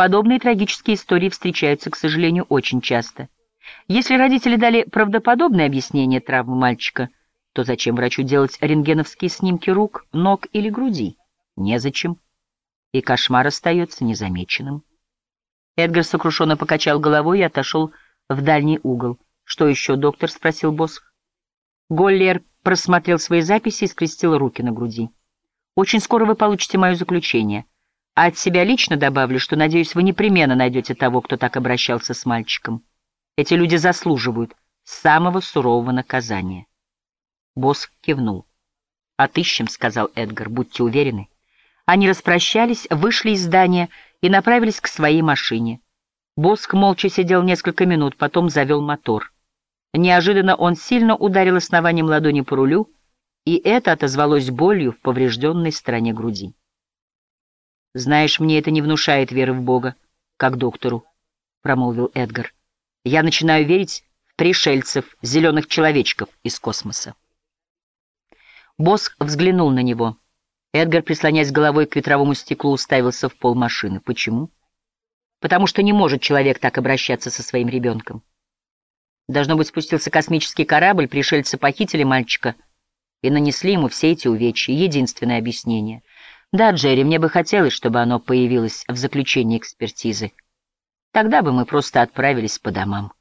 Подобные трагические истории встречаются, к сожалению, очень часто. Если родители дали правдоподобное объяснение травмы мальчика, то зачем врачу делать рентгеновские снимки рук, ног или груди? Незачем. И кошмар остается незамеченным. Эдгар сокрушенно покачал головой и отошел в дальний угол. «Что еще, доктор?» — спросил Босх. Голлер просмотрел свои записи и скрестил руки на груди. «Очень скоро вы получите мое заключение. А от себя лично добавлю, что, надеюсь, вы непременно найдете того, кто так обращался с мальчиком. Эти люди заслуживают самого сурового наказания. Босс кивнул. «Отыщем», — сказал Эдгар, — «будьте уверены». Они распрощались, вышли из здания и направились к своей машине. Боск молча сидел несколько минут, потом завел мотор. Неожиданно он сильно ударил основанием ладони по рулю, и это отозвалось болью в поврежденной стороне груди. «Знаешь, мне это не внушает веры в Бога, как доктору», — промолвил Эдгар. «Я начинаю верить в пришельцев, зеленых человечков из космоса». Босс взглянул на него. Эдгар, прислоняясь головой к ветровому стеклу, уставился в пол машины. «Почему?» «Потому что не может человек так обращаться со своим ребенком. Должно быть, спустился космический корабль, пришельцы похитили мальчика и нанесли ему все эти увечья. Единственное объяснение — да, Джерри, мне бы хотелось, чтобы оно появилось в заключении экспертизы. Тогда бы мы просто отправились по домам.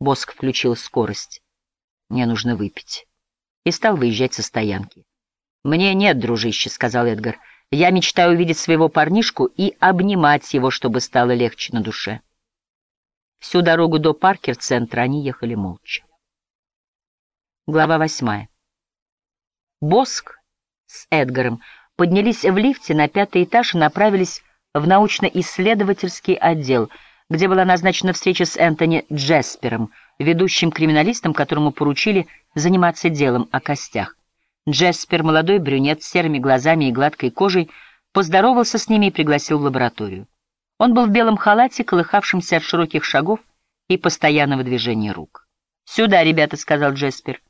Боск включил скорость. Мне нужно выпить. И стал выезжать со стоянки. «Мне нет, дружище», — сказал Эдгар. «Я мечтаю увидеть своего парнишку и обнимать его, чтобы стало легче на душе». Всю дорогу до Паркер-центра они ехали молча. Глава восьмая. Боск с Эдгаром поднялись в лифте на пятый этаж и направились в научно-исследовательский отдел, где была назначена встреча с Энтони Джеспером, ведущим криминалистом, которому поручили заниматься делом о костях. Джеспер, молодой брюнет с серыми глазами и гладкой кожей, поздоровался с ними и пригласил в лабораторию. Он был в белом халате, колыхавшемся от широких шагов и постоянного движения рук. «Сюда, ребята», — сказал Джеспер.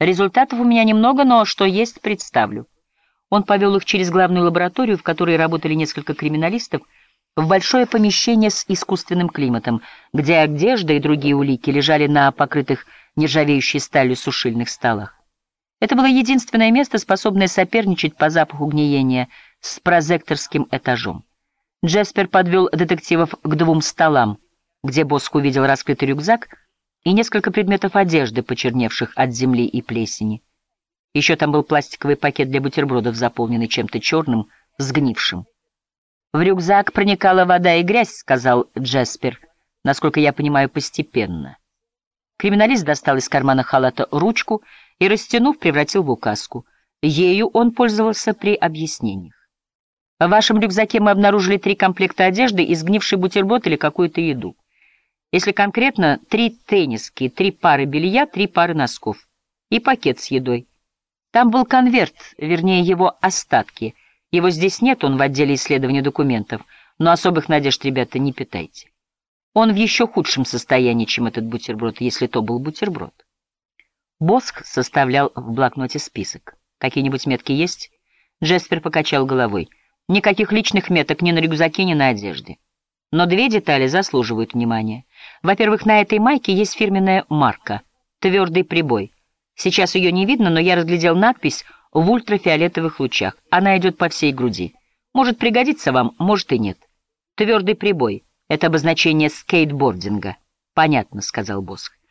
«Результатов у меня немного, но что есть, представлю». Он повел их через главную лабораторию, в которой работали несколько криминалистов, в большое помещение с искусственным климатом, где одежда и другие улики лежали на покрытых нержавеющей сталью сушильных столах. Это было единственное место, способное соперничать по запаху гниения с прозекторским этажом. Джеспер подвел детективов к двум столам, где Боск увидел раскрытый рюкзак и несколько предметов одежды, почерневших от земли и плесени. Еще там был пластиковый пакет для бутербродов, заполненный чем-то черным, сгнившим. «В рюкзак проникала вода и грязь», — сказал Джеспер, насколько я понимаю, постепенно. Криминалист достал из кармана халата ручку и, растянув, превратил в указку. Ею он пользовался при объяснениях. В вашем рюкзаке мы обнаружили три комплекта одежды и сгнивший бутерброд или какую-то еду. Если конкретно, три тенниски, три пары белья, три пары носков и пакет с едой. Там был конверт, вернее, его остатки. Его здесь нет, он в отделе исследования документов, но особых надежд, ребята, не питайте. Он в еще худшем состоянии, чем этот бутерброд, если то был бутерброд. Боск составлял в блокноте список. Какие-нибудь метки есть? Джеспер покачал головой. Никаких личных меток ни на рюкзаке, ни на одежде. Но две детали заслуживают внимания. Во-первых, на этой майке есть фирменная марка «Твердый прибой». Сейчас ее не видно, но я разглядел надпись в ультрафиолетовых лучах. Она идет по всей груди. Может пригодиться вам, может и нет. Твердый прибой — это обозначение скейтбординга. Понятно, — сказал Босх.